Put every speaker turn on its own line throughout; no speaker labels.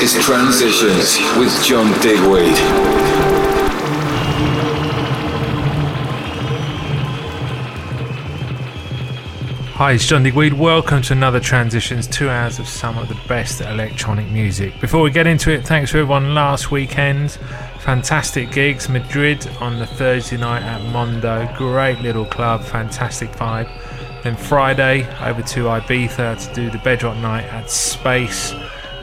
This is Transitions with John Digweed.
Hi, it's John Digweed. Welcome to another Transitions, two hours of some of the best electronic music. Before we get into it, thanks for everyone last weekend. Fantastic gigs. Madrid on the Thursday night at Mondo. Great little club, fantastic vibe. Then Friday over to Ibiza to do the Bedrock night at Space.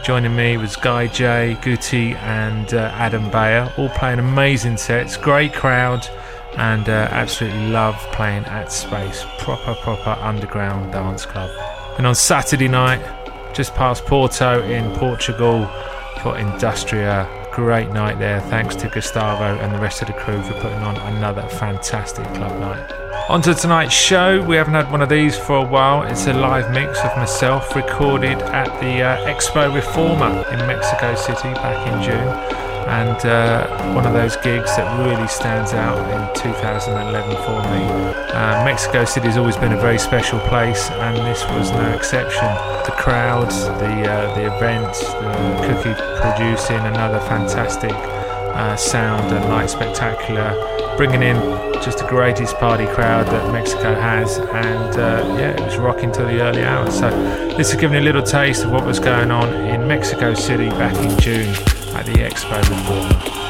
Joining me was Guy J, Guti, and uh, Adam Beyer, all playing amazing sets. Great crowd, and uh, absolutely love playing at Space. Proper, proper underground dance club. And on Saturday night, just past Porto in Portugal for Industria. Great night there. Thanks to Gustavo and the rest of the crew for putting on another fantastic club night. On to tonight's show. We haven't had one of these for a while. It's a live mix of myself recorded at the uh, Expo Reforma in Mexico City back in June. And uh, one of those gigs that really stands out in 2011 for me. Uh, Mexico City has always been a very special place, and this was no exception. The crowds, the uh, the event, the cookie producing, another fantastic uh, sound and light spectacular, bringing in just the greatest party crowd that Mexico has, and uh, yeah, it was rocking till the early hours. So this is giving you a little taste of what was going on in Mexico City back in June at the Expo
Reforma.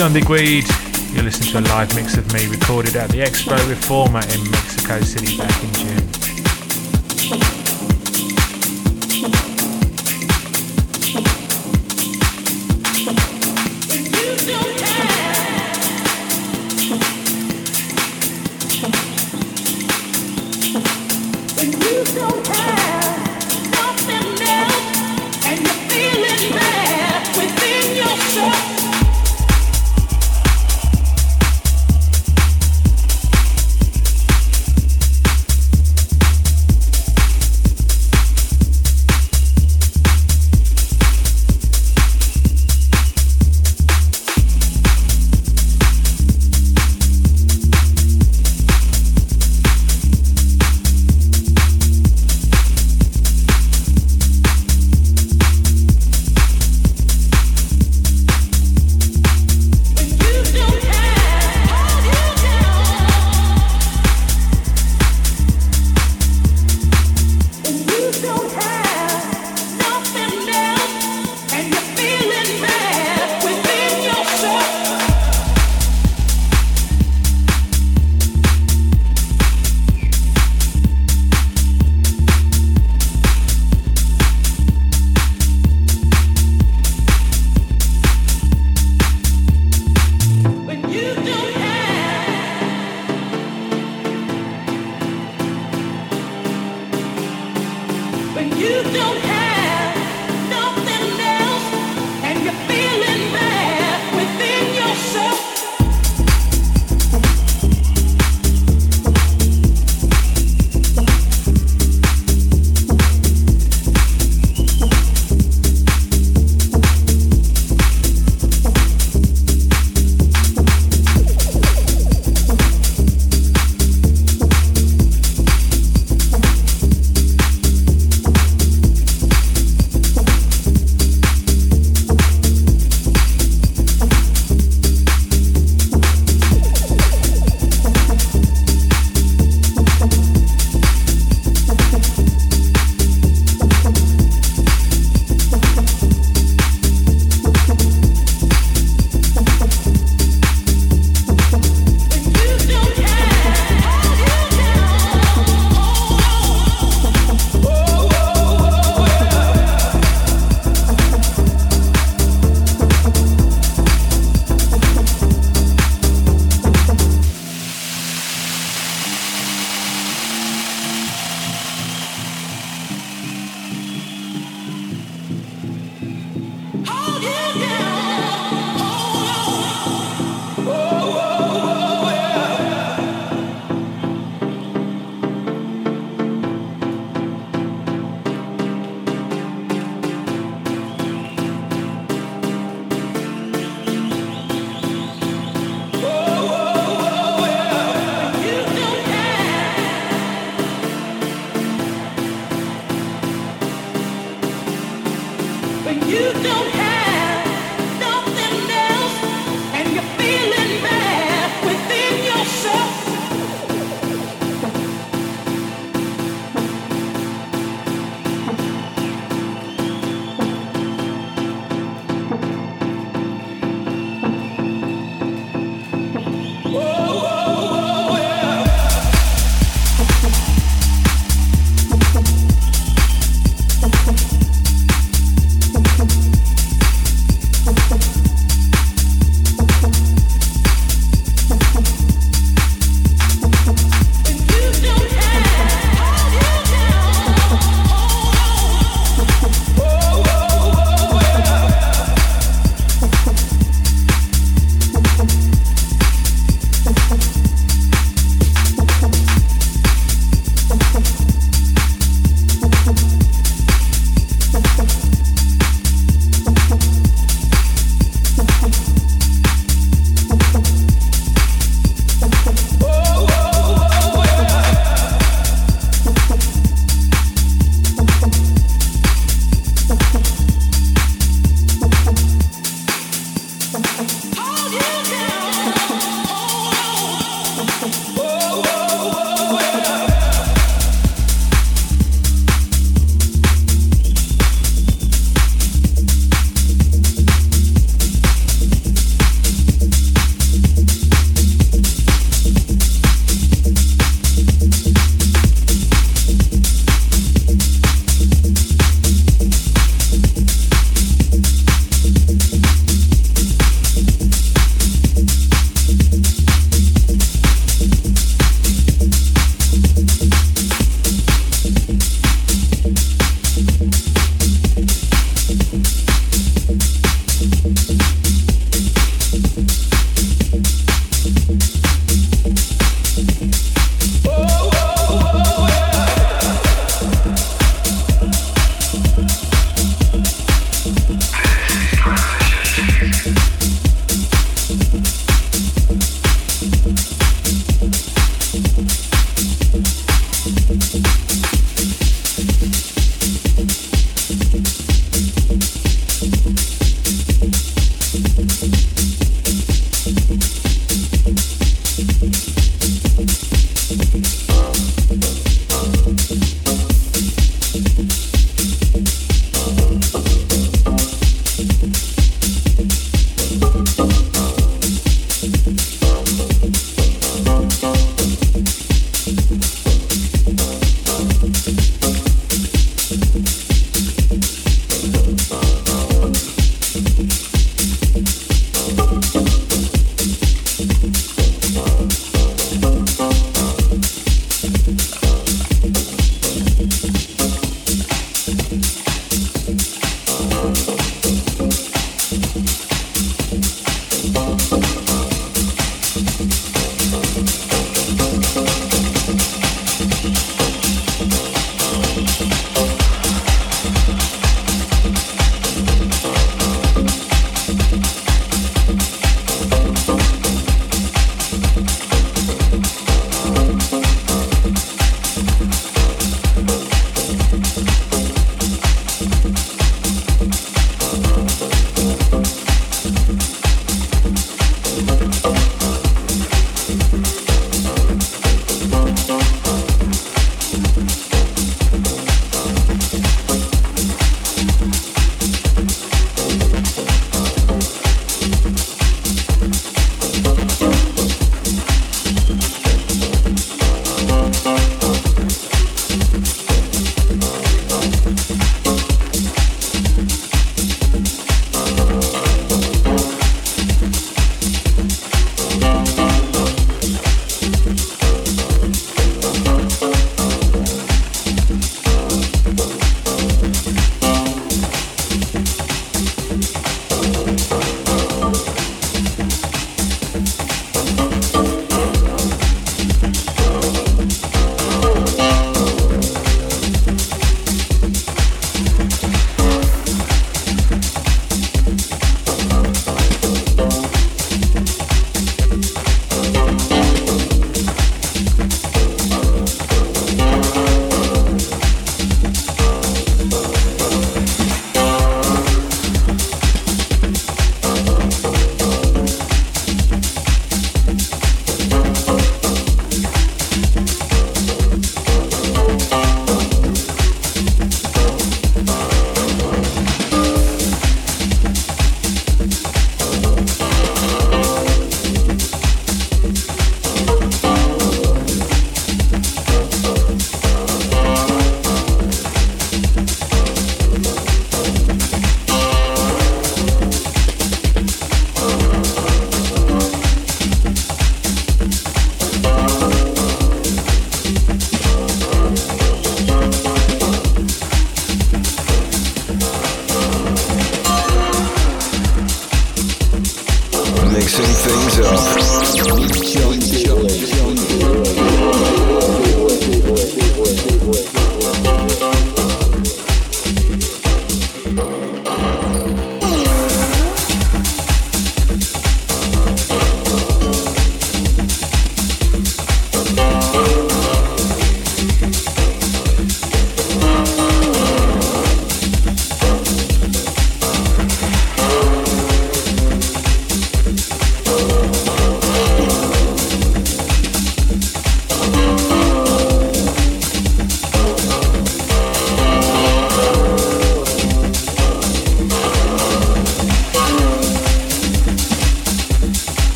John Digweed. You're listening to a live mix of me recorded at the Expo Reforma in Mexico City back in June.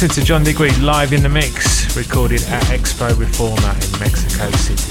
Listen to John Digweed live in the mix, recorded at Expo Reforma in Mexico City.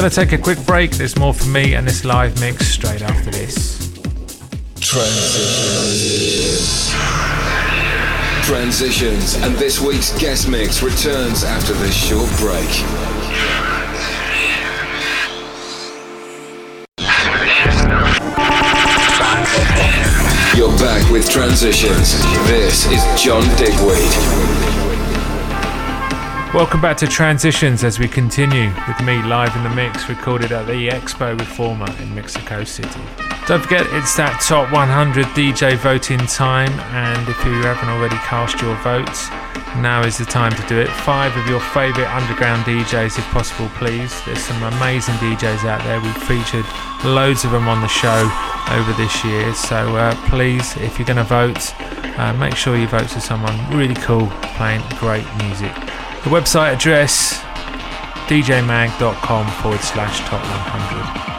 Gonna take a quick break. There's more from me and this live mix straight after this.
Transitions. Transitions, and this week's guest mix returns after this short break. You're back with Transitions. This is John Digweed.
Welcome back to Transitions as we continue with me live in the mix, recorded at the Expo Reforma in Mexico City. Don't forget, it's that top 100 DJ voting time, and if you haven't already cast your votes, now is the time to do it. Five of your favourite underground DJs, if possible, please. There's some amazing DJs out there. We've featured loads of them on the show over this year, so uh, please, if you're going to vote, uh, make sure you vote for someone really cool playing great music. The website address djmag.com forward slash top 100.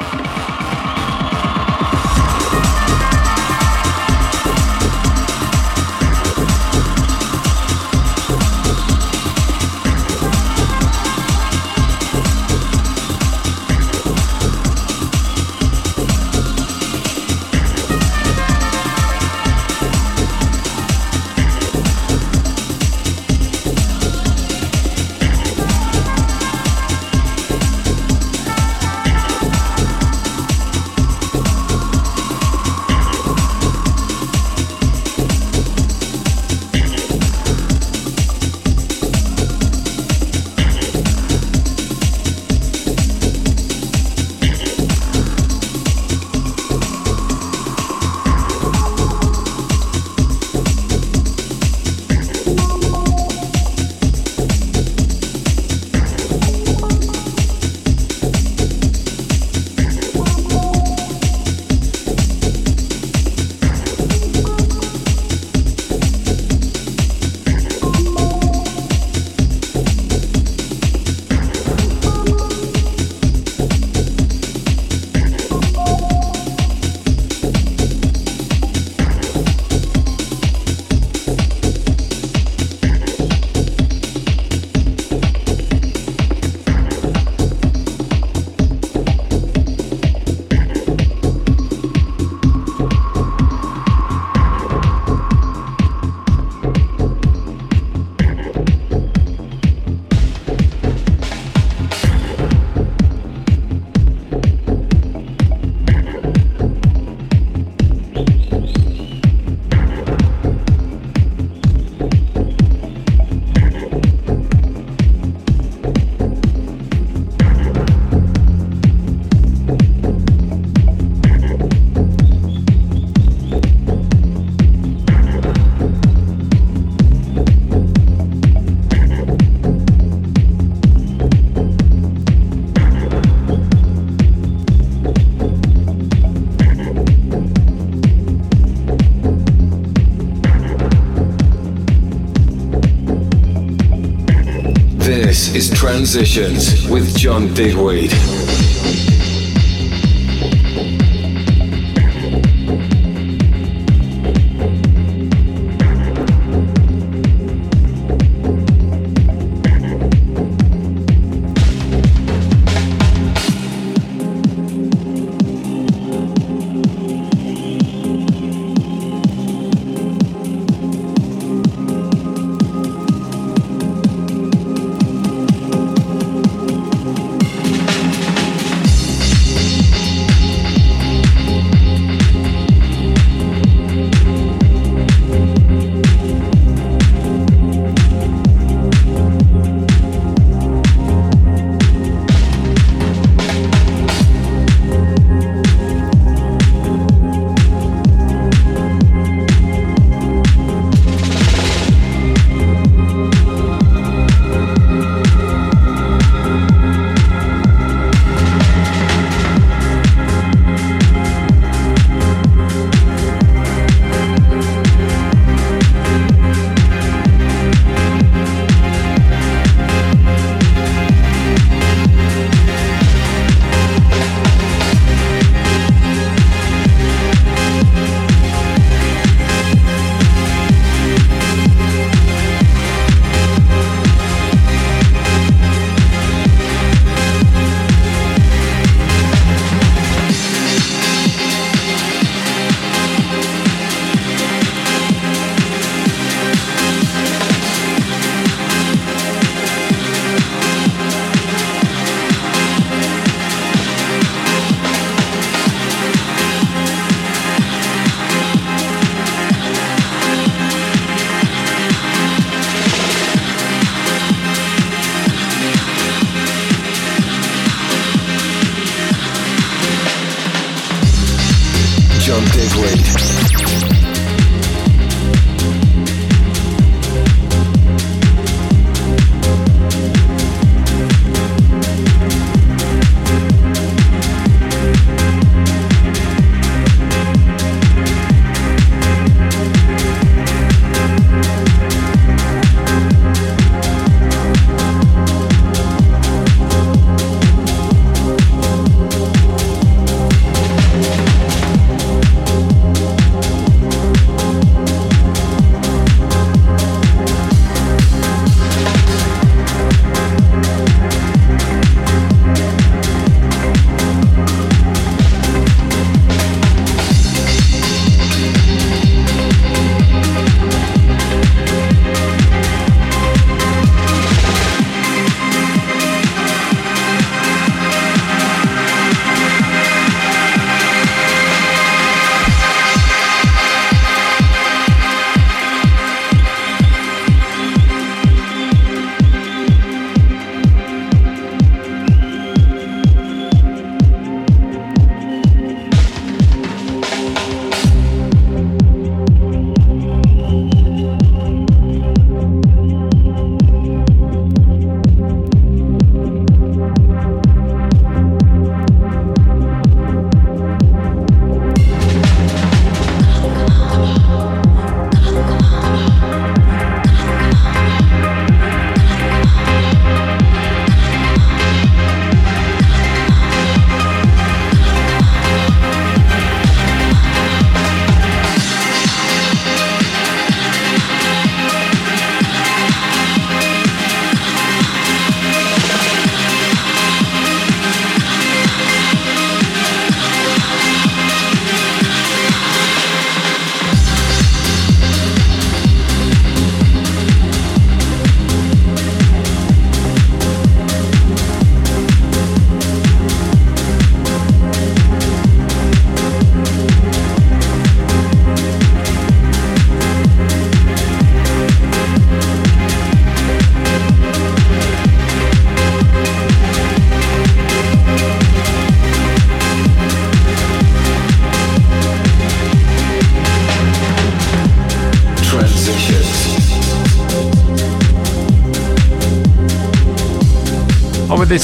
With John Digweed.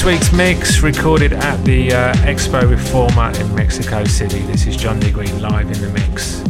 Week's mix, recorded at the uh, Expo Reforma in Mexico City. This is John Digweed live in the mix.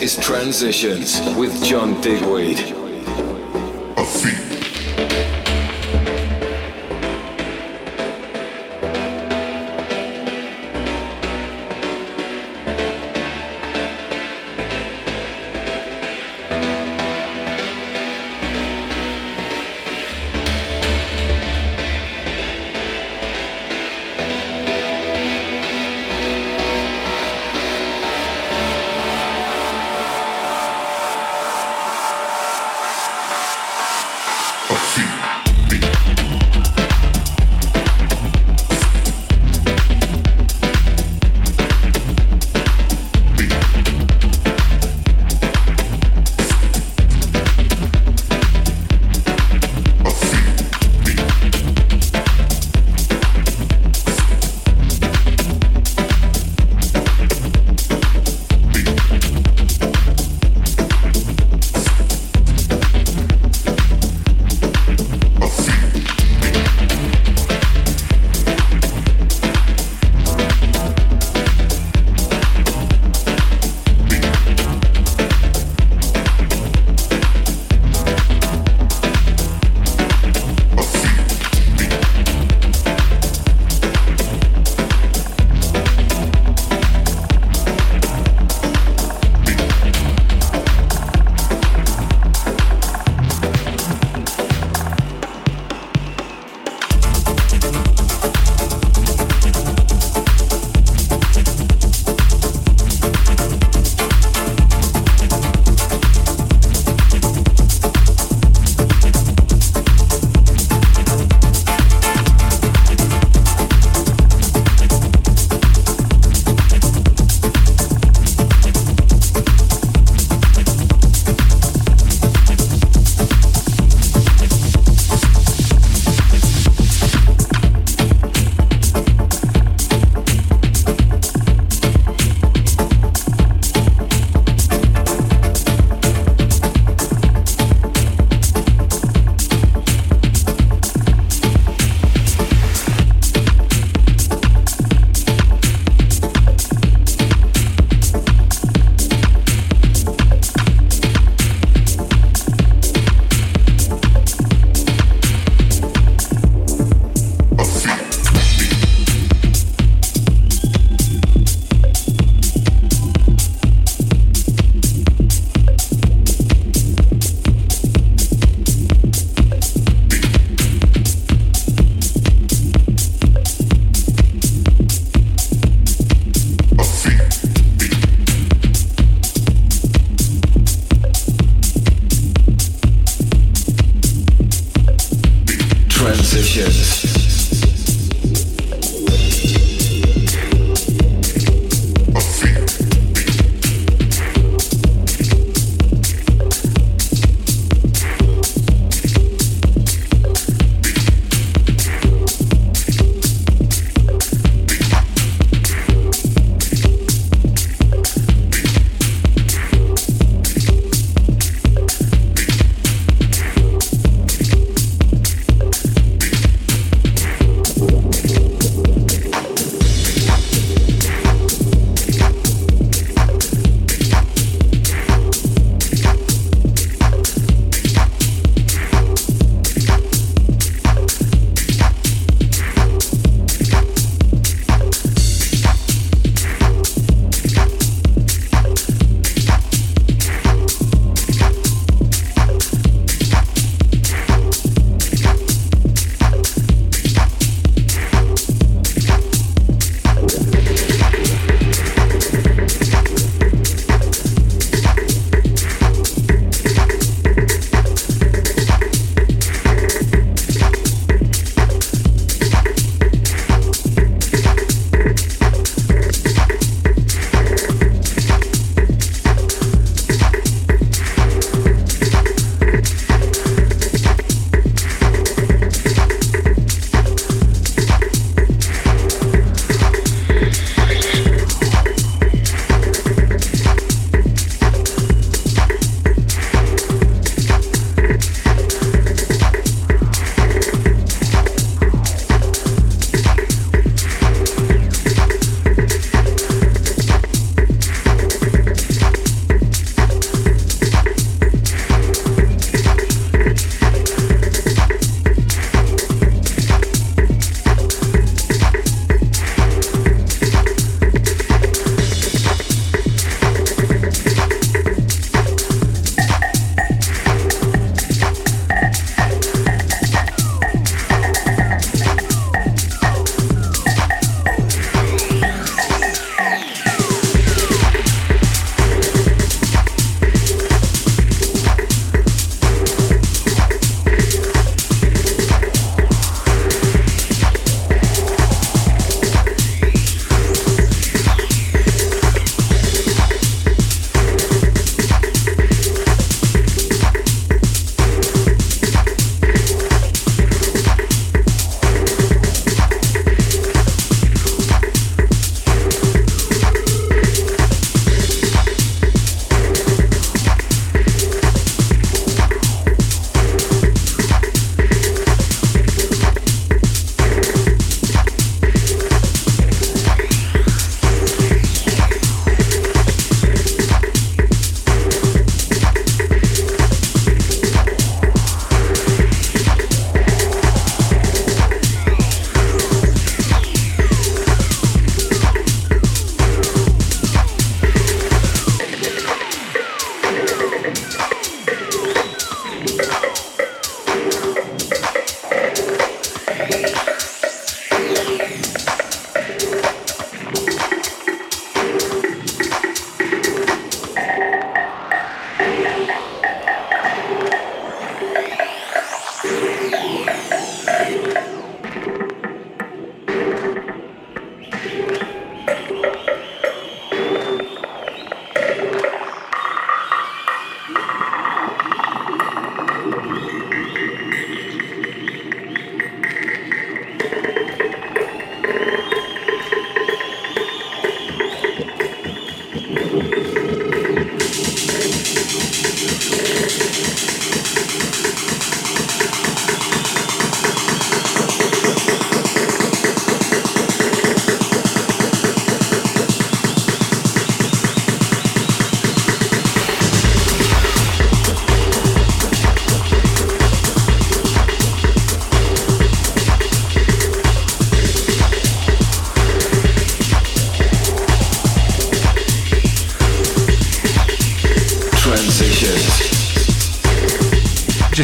Is Transitions with John Digweed.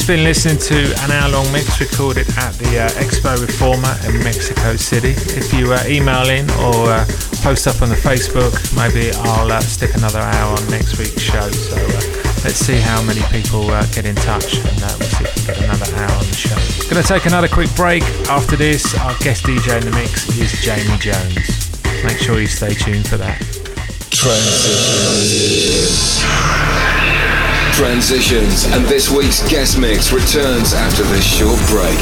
Just been listening to an hour long mix recorded at the uh, Expo Reforma in Mexico City. If you uh, email in or uh, post up on the Facebook, maybe I'll uh, stick another hour on next week's show. So uh, let's see how many people uh, get in touch and we'll see if we can get another hour on the show. Gonna take another quick break. After this, our guest DJ in the mix is Jamie Jones. Make sure you stay tuned for that.
Transitions. Transitions, and this week's guest mix returns after this short break.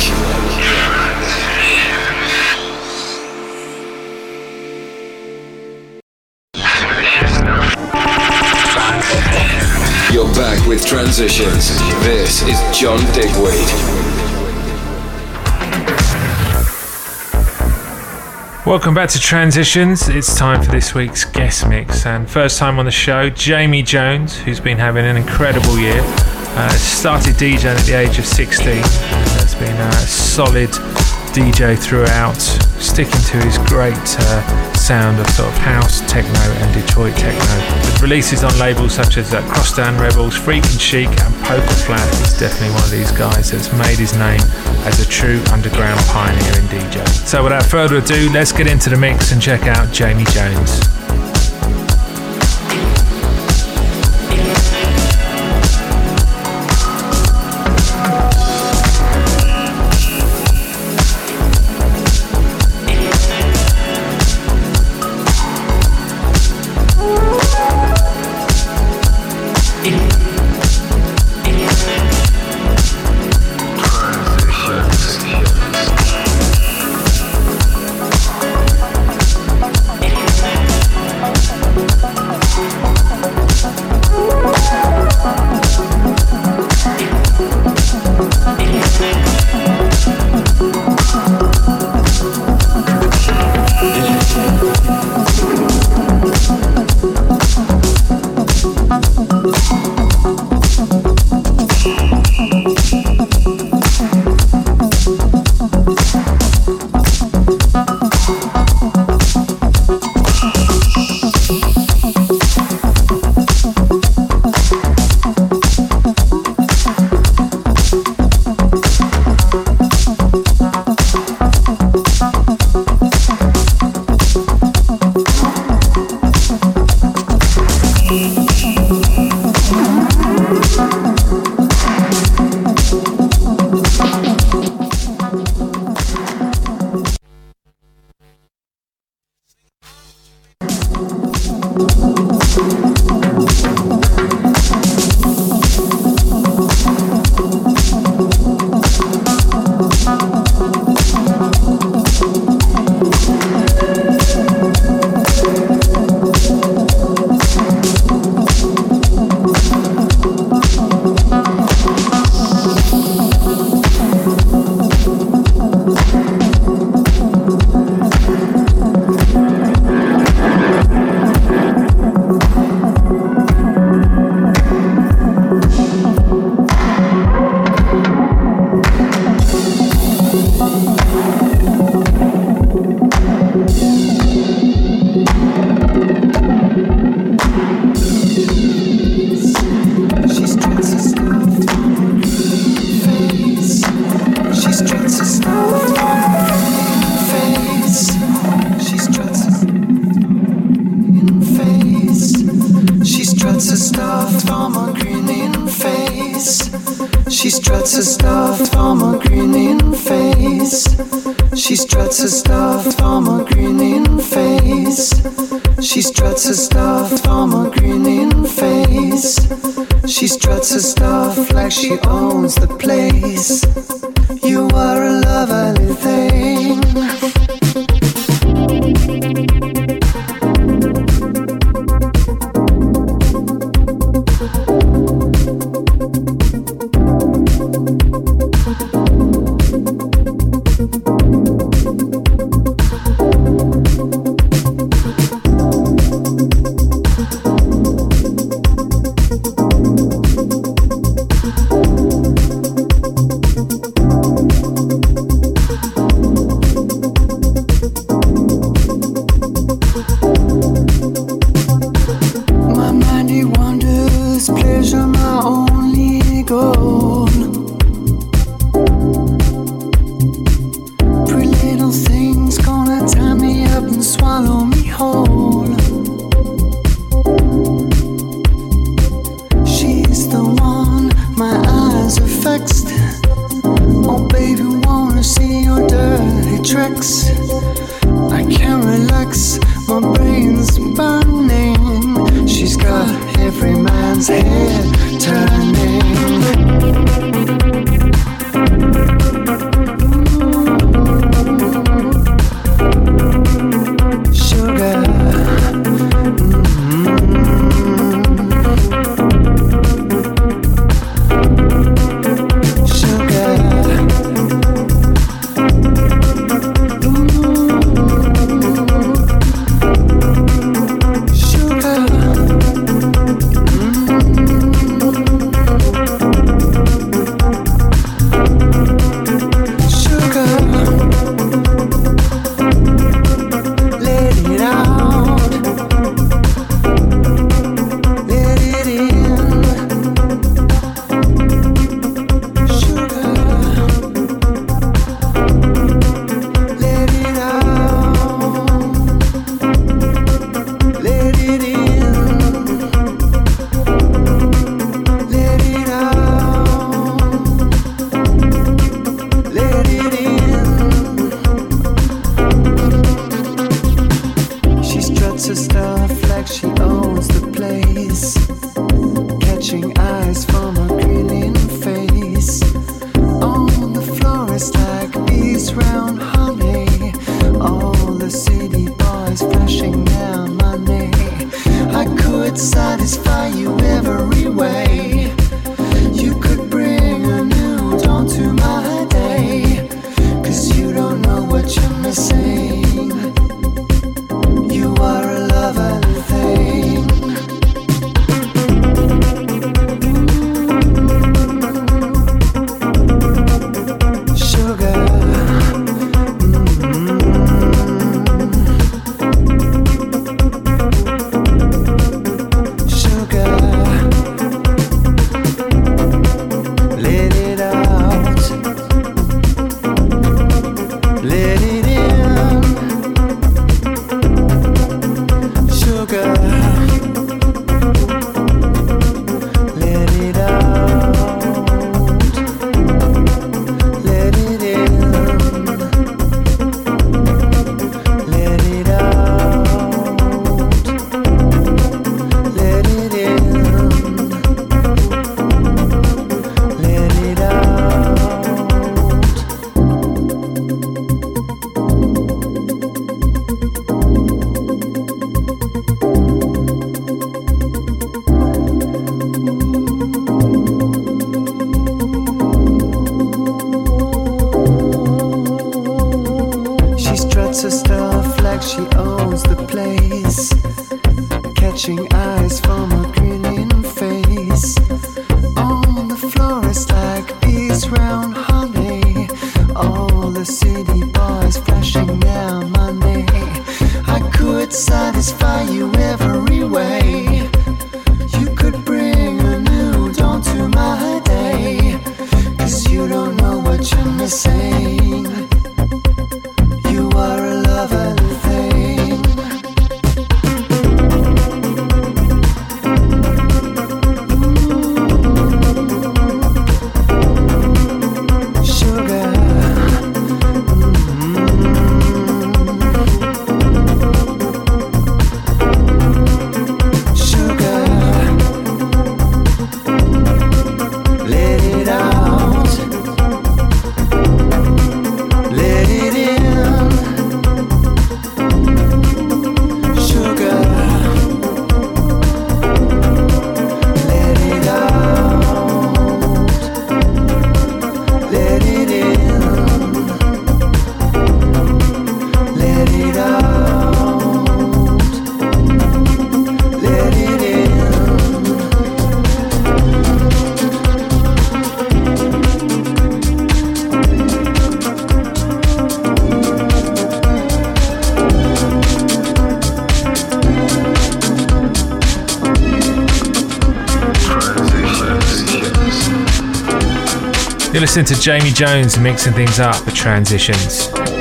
You're back with Transitions. This is John Digweed.
Welcome back to Transitions. It's time for this week's guest mix, and first time on the show, Jamie Jones, who's been having an incredible year. Uh, started DJing at the age of 16. Has been a solid DJ throughout, sticking to his great uh, sound of sort of house, techno, and Detroit techno. With releases on labels such as uh, Crosstown Rebels, Freak and Chic, and Poker Flat, he's definitely one of these guys that's made his name as a true underground pioneer in DJ. So without further ado, let's get into the mix and check out Jamie Jones.
struts her stuff like she owns the place. You are a lovely thing.
Listening to Jamie Jones mixing things up for transitions.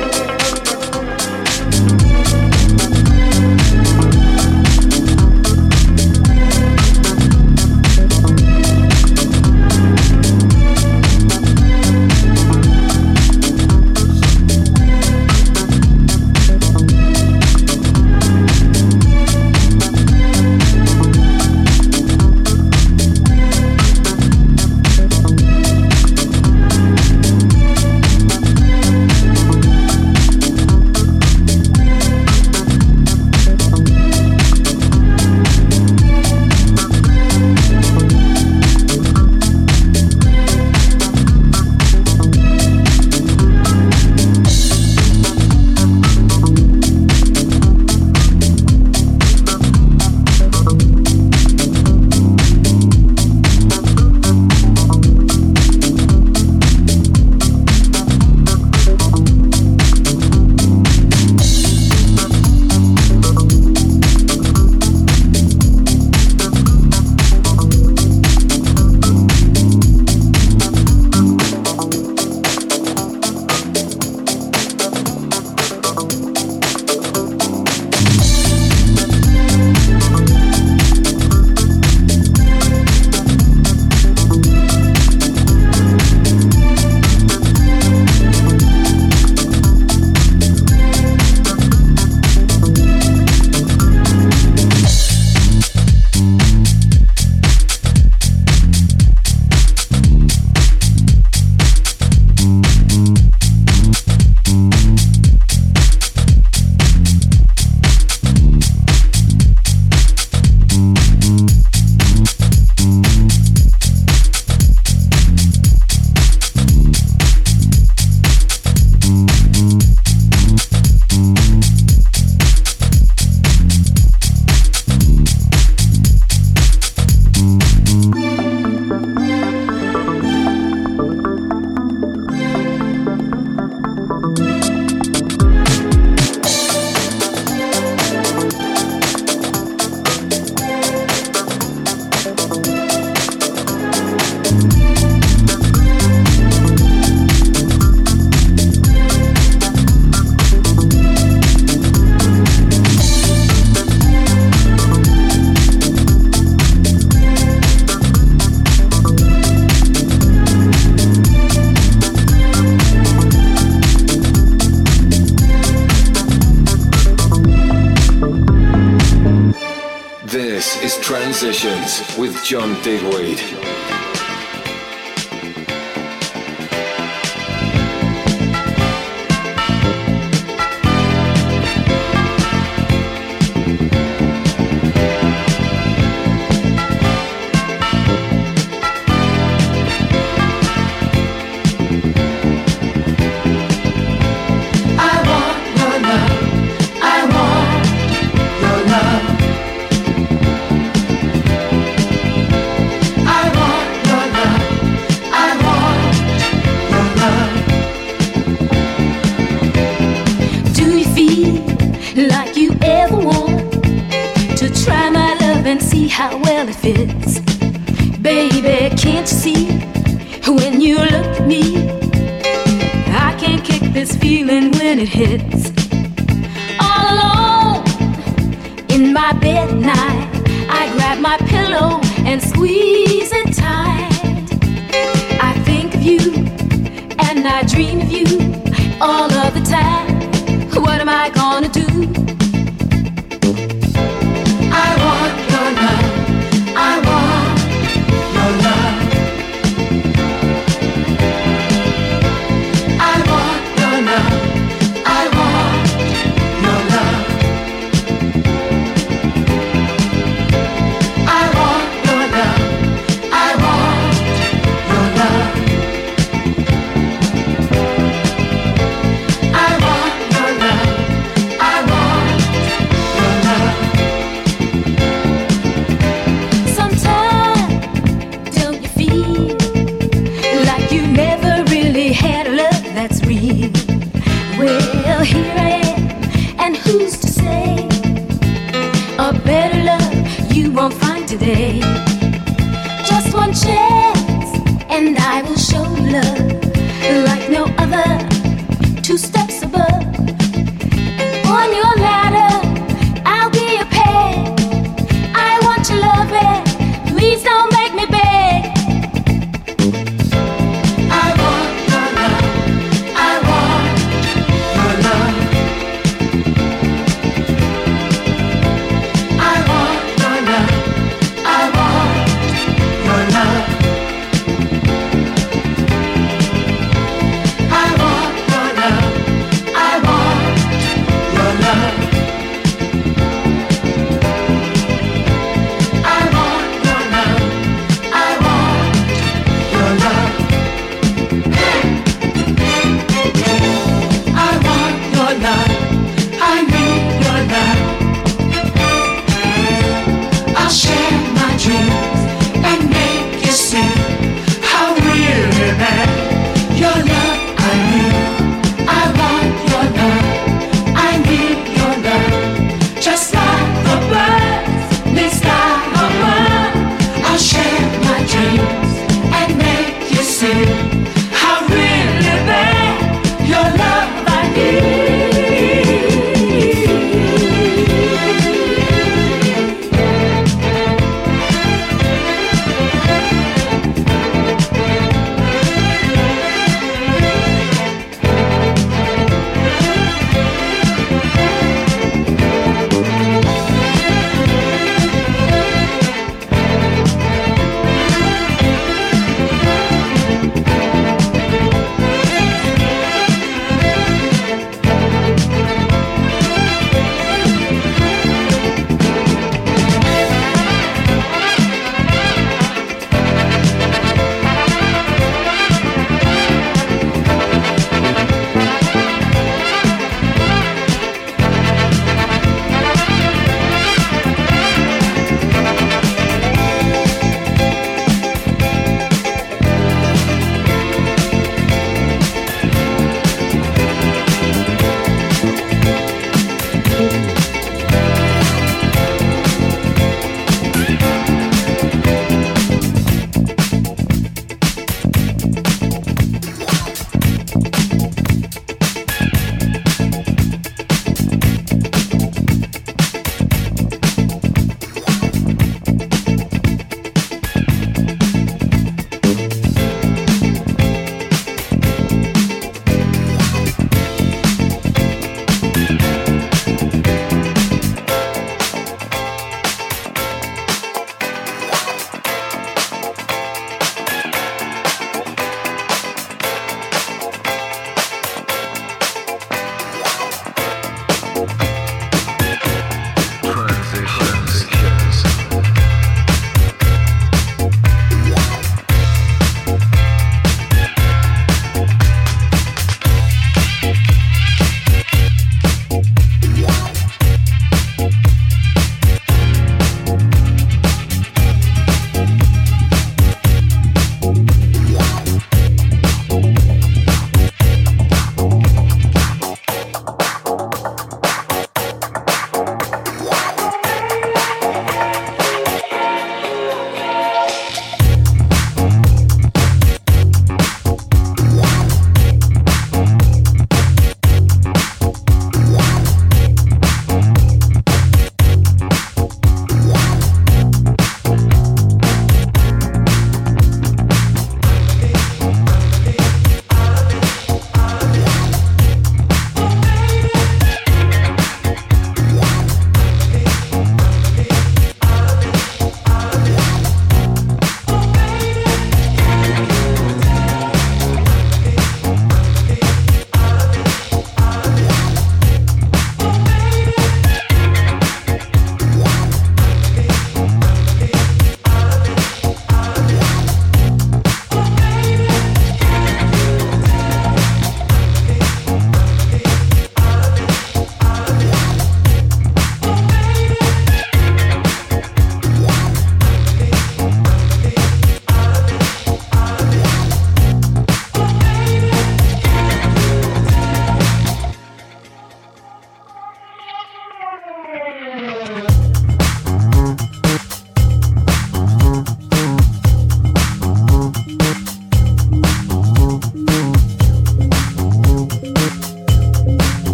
With John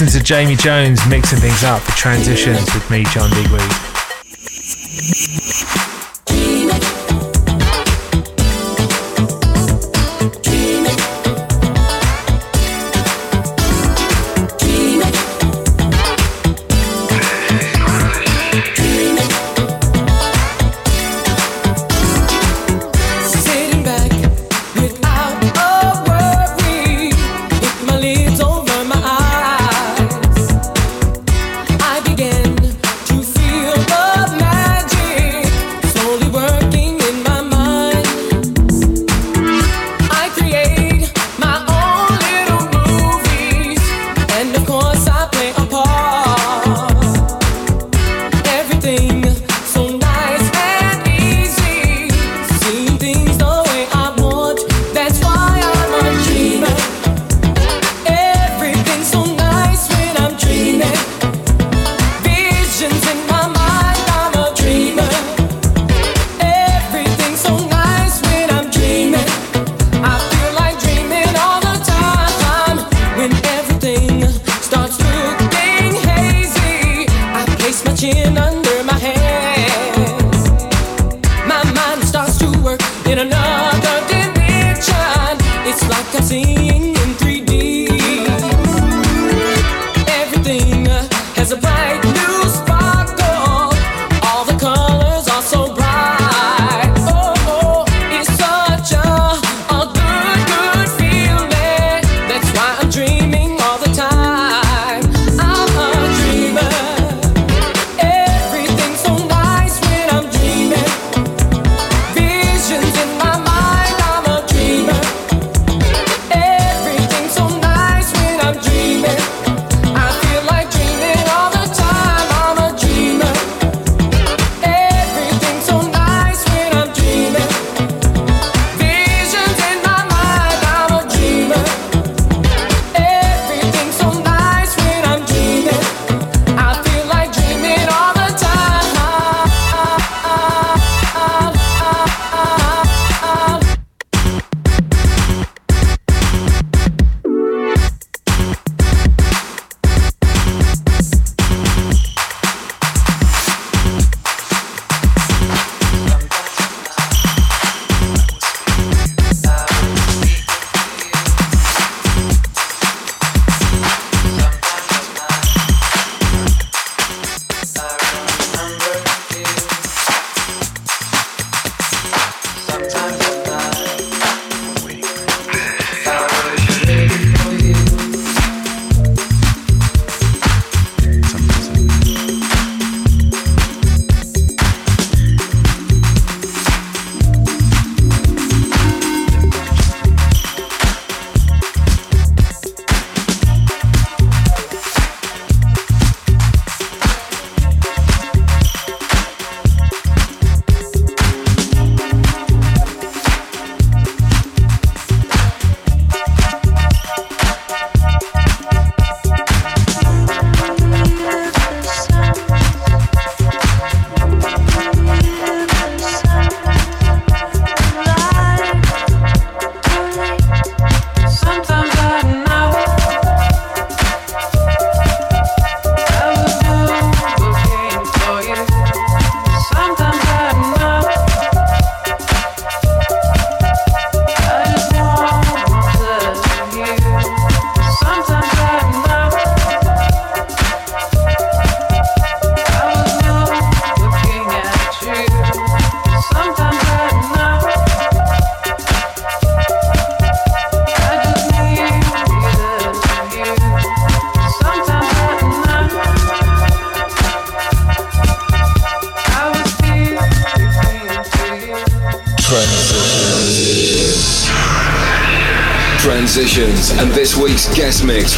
You're to Jamie Jones mixing things up for transitions with me, John Digweed.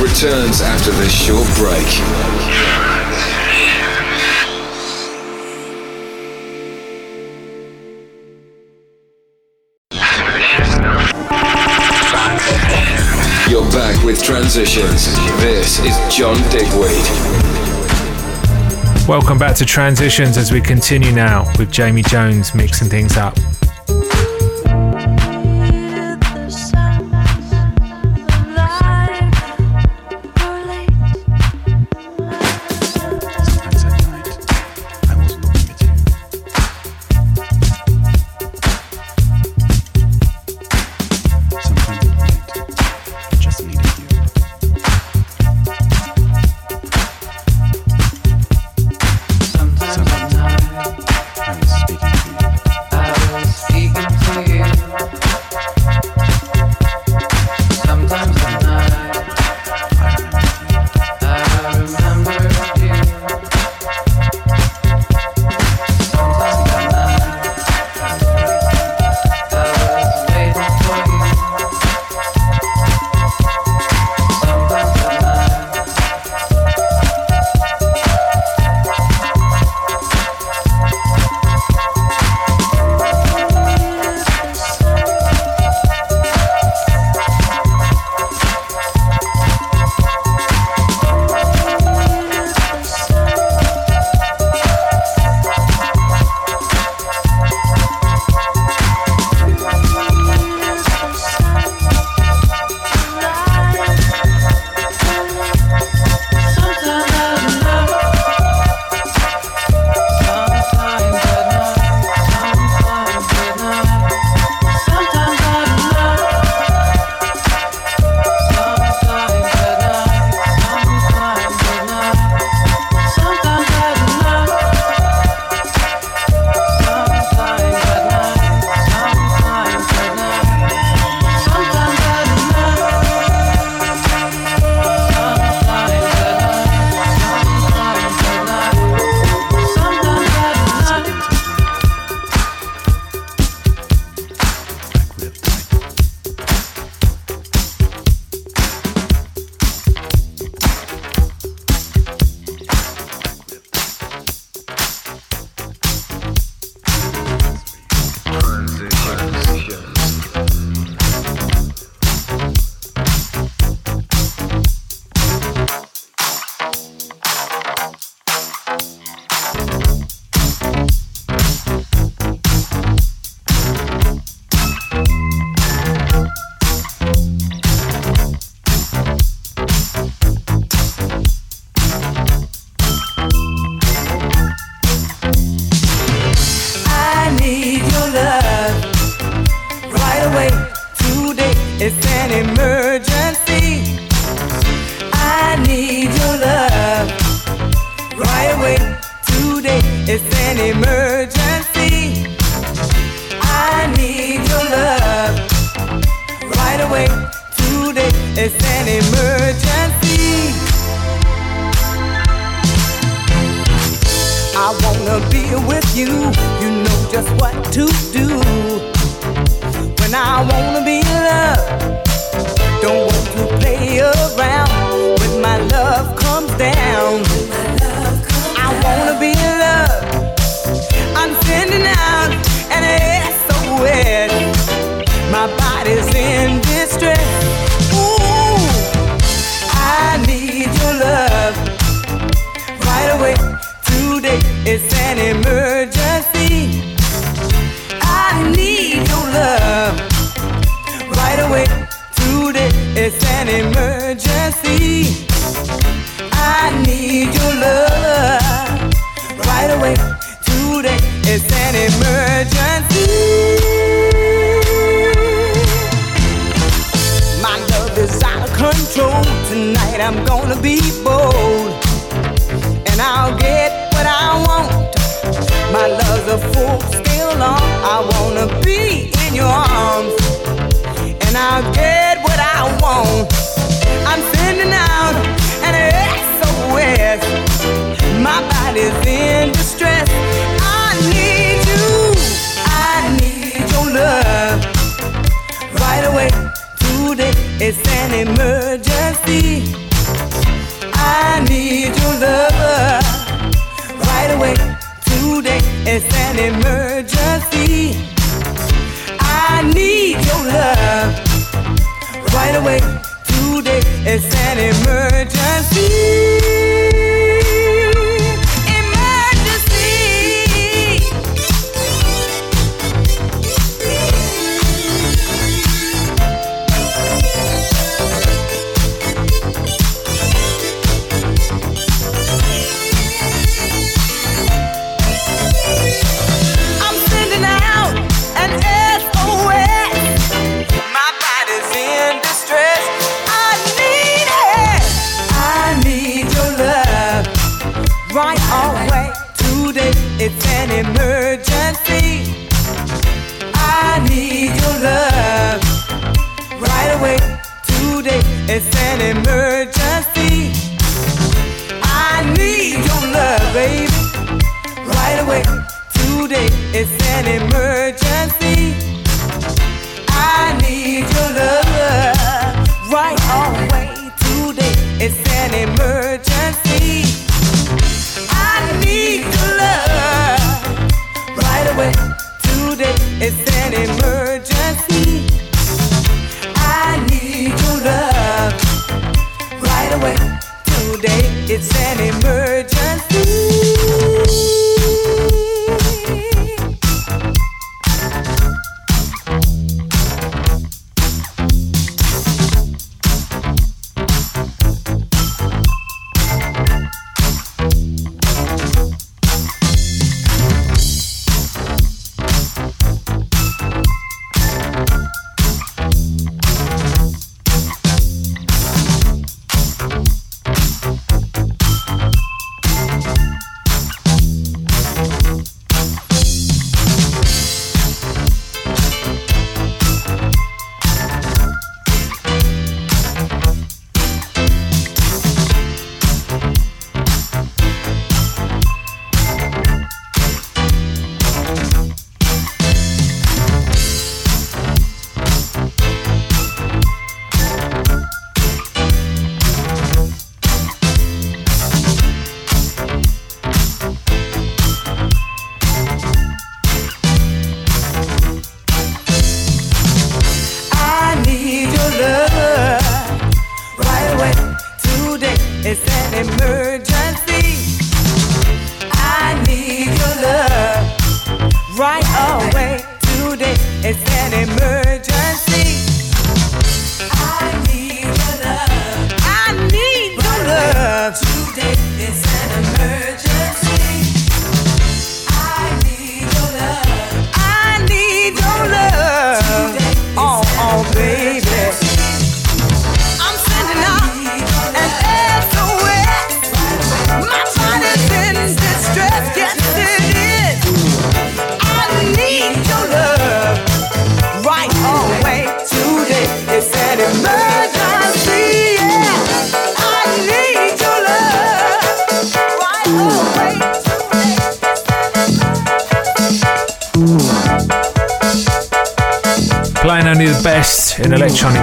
Returns after this short break. You're back with Transitions. This is John Digweed.
Welcome back to Transitions as we continue now with Jamie Jones mixing things up.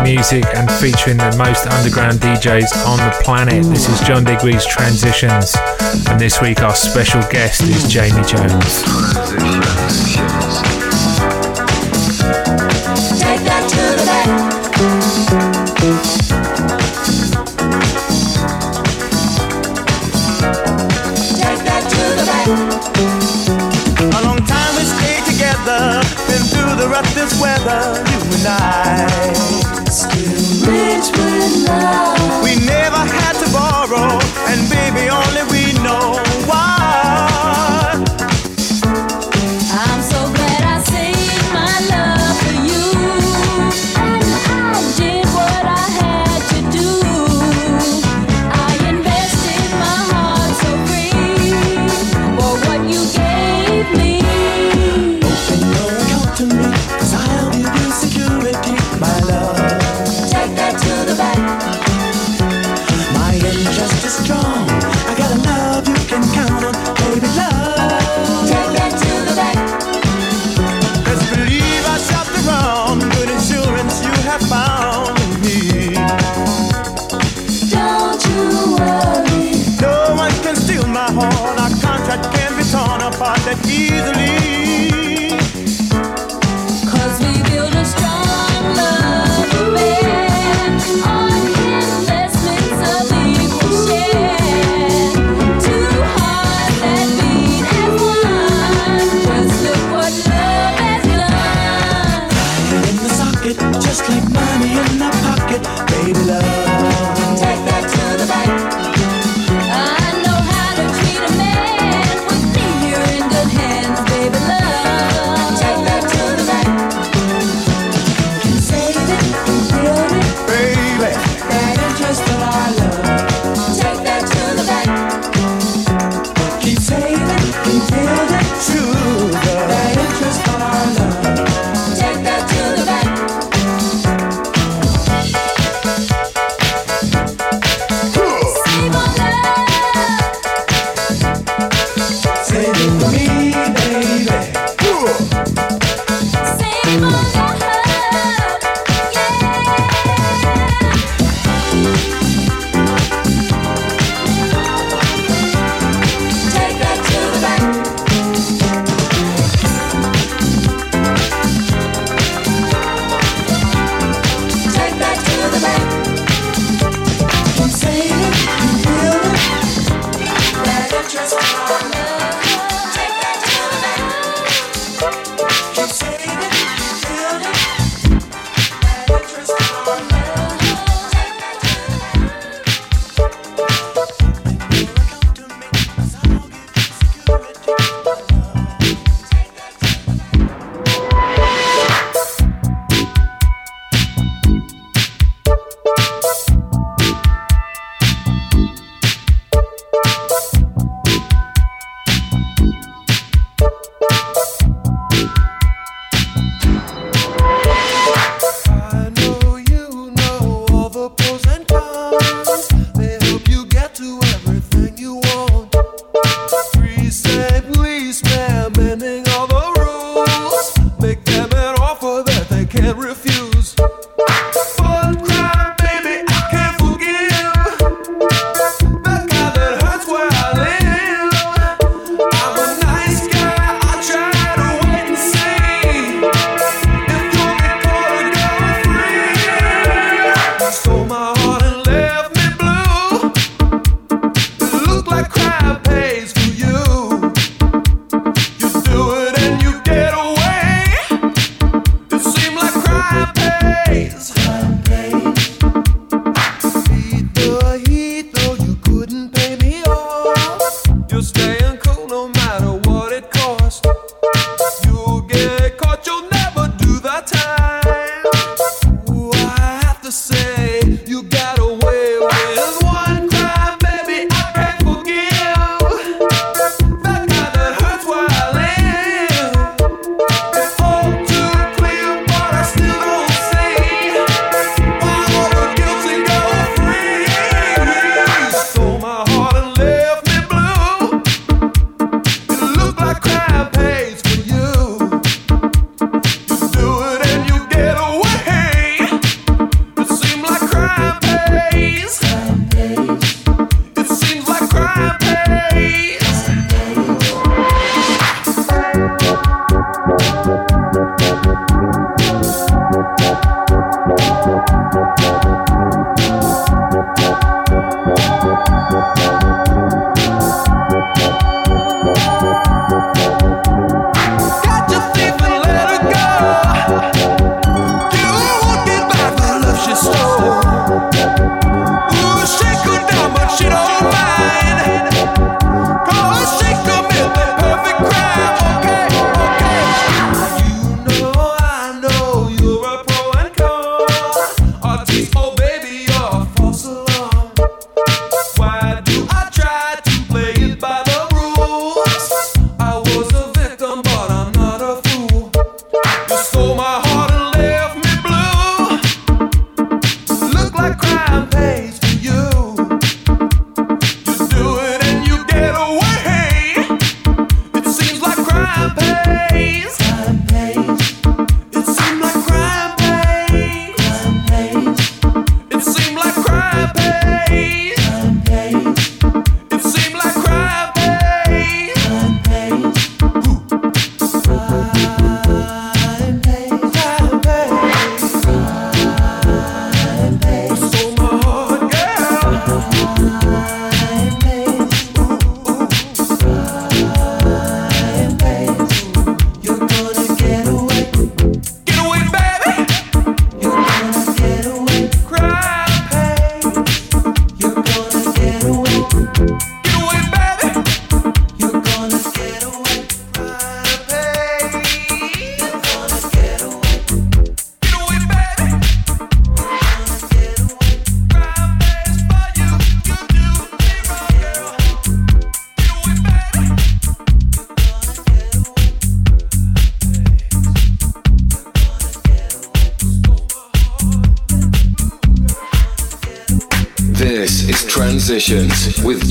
music and featuring the most underground DJs on the planet. This is John Digweed's Transitions, and this week our special guest is Jamie Jones.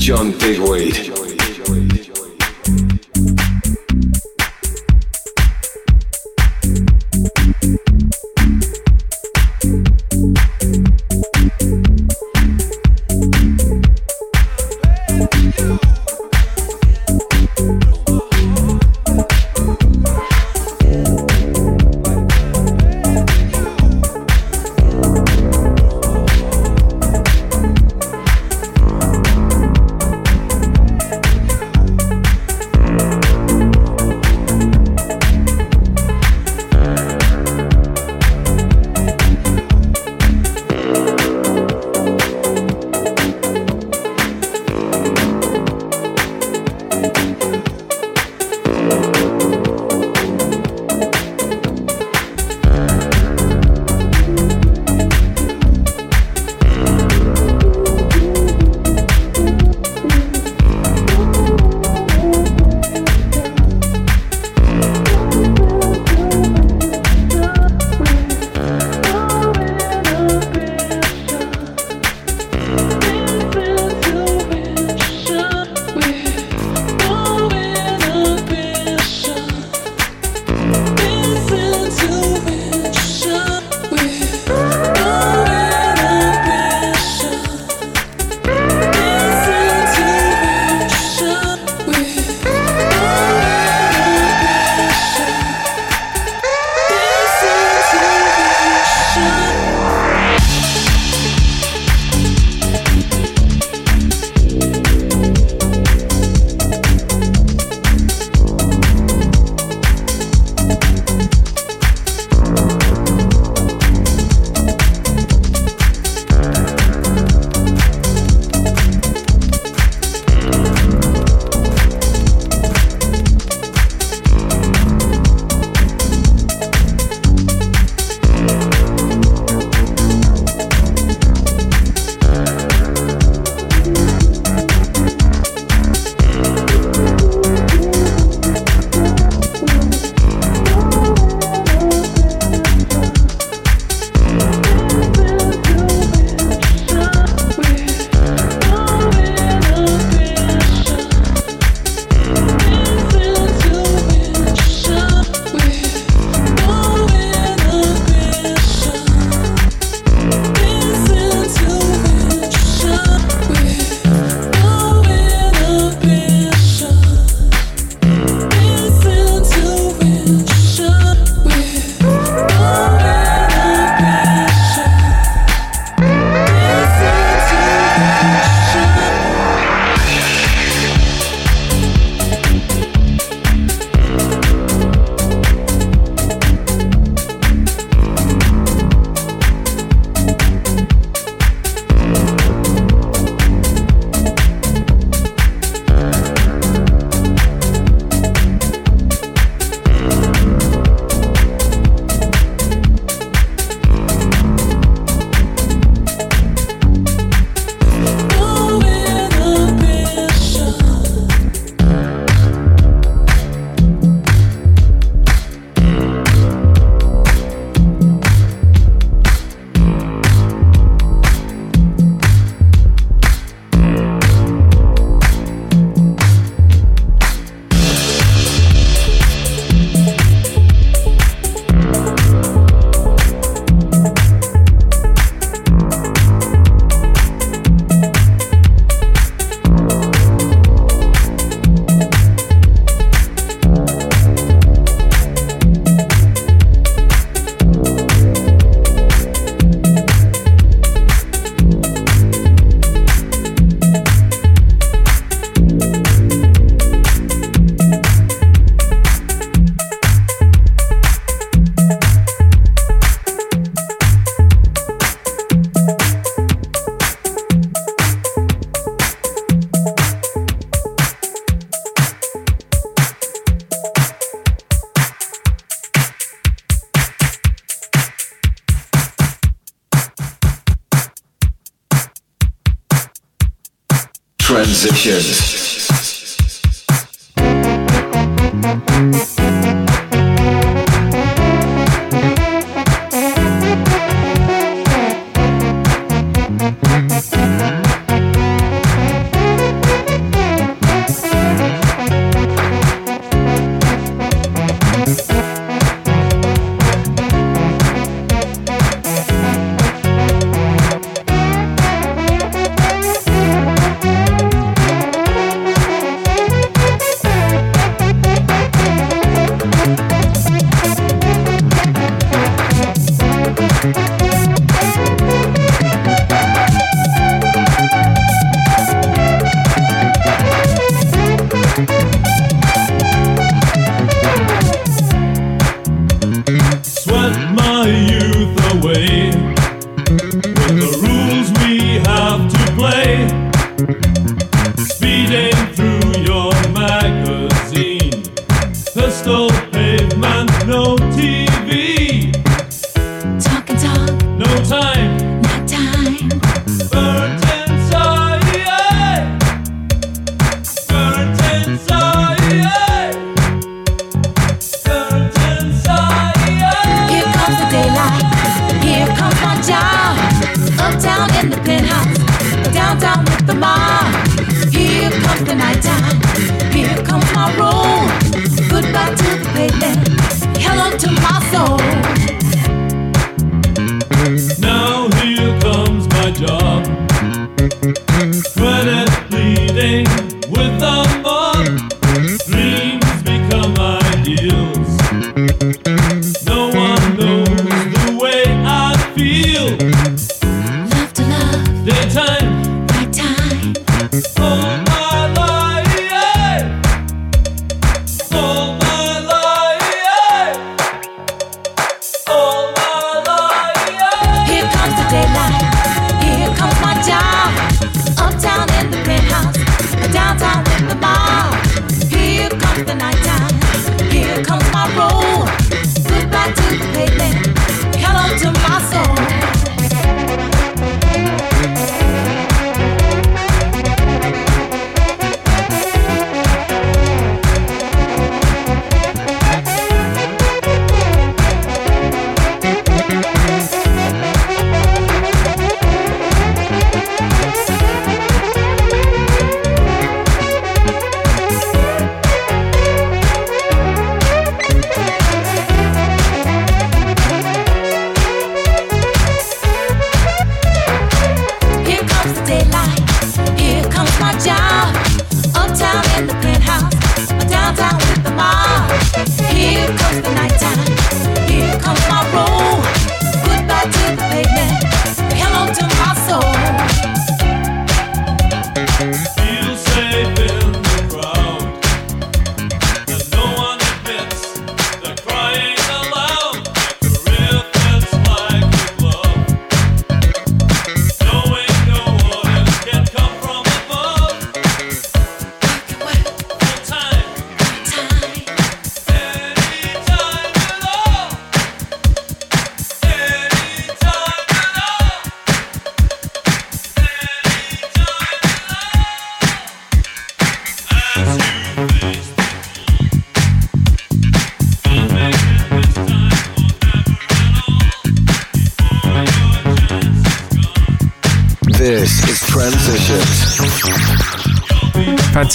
John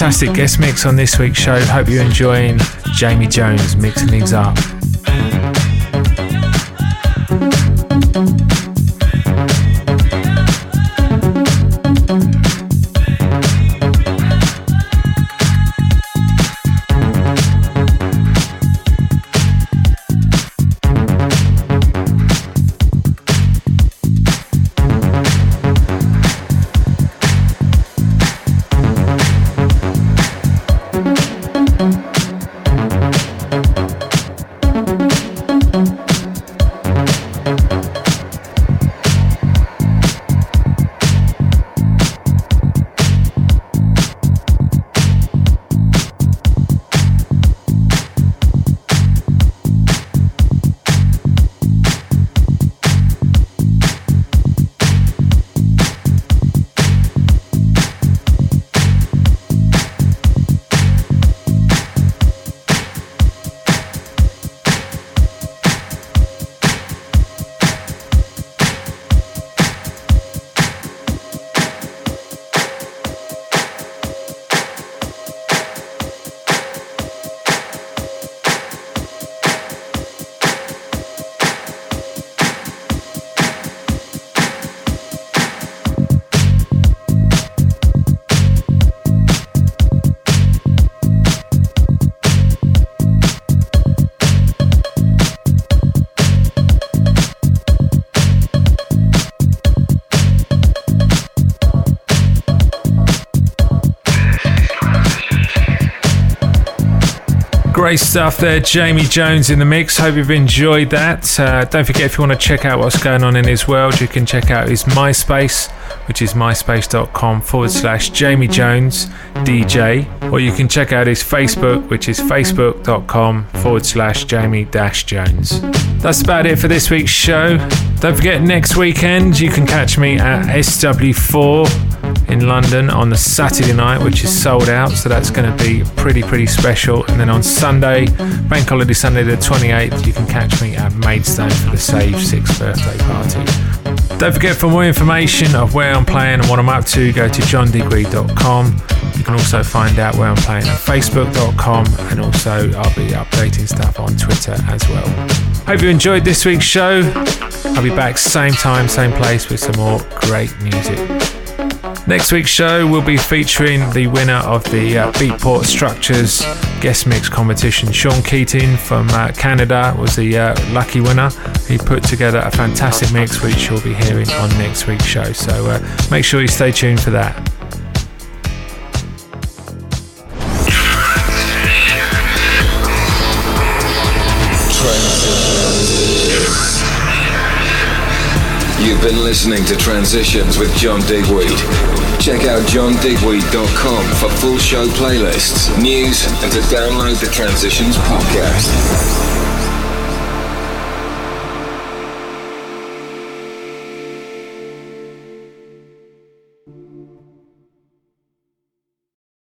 Fantastic guest mix on this week's show. Hope you're enjoying Jamie Jones mixing things up. Great stuff there, Jamie Jones in the mix. Hope you've enjoyed that. Uh, don't forget, if you want to check out what's going on in his world, you can check out his MySpace, which is myspace.com forward slash Jamie Jones DJ, or you can check out his Facebook, which is facebook.com forward slash Jamie dash Jones. That's about it for this week's show. Don't forget, next weekend you can catch me at SW4 in London on the Saturday night, which is sold out. So that's going to be pretty, pretty special. And then on Sunday, Bank Holiday Sunday the 28th, you can catch me at Maidstone for the Save 6th birthday party. Don't forget, for more information of where I'm playing and what I'm up to, go to johndigweed.com. You can also find out where I'm playing at facebook.com and also I'll be updating stuff on Twitter as well. Hope you enjoyed this week's show. I'll be back same time, same place with some more great music. Next week's show will be featuring the winner of the uh, Beatport Structures guest mix competition. Sean Keating from uh, Canada was the uh, lucky winner. He put together a fantastic mix, which you'll be hearing on next week's show. So uh, make sure you stay tuned for that.
You've been listening to Transitions with John Digweed. Check out johndigweed.com for full show playlists, news, and to download the Transitions podcast.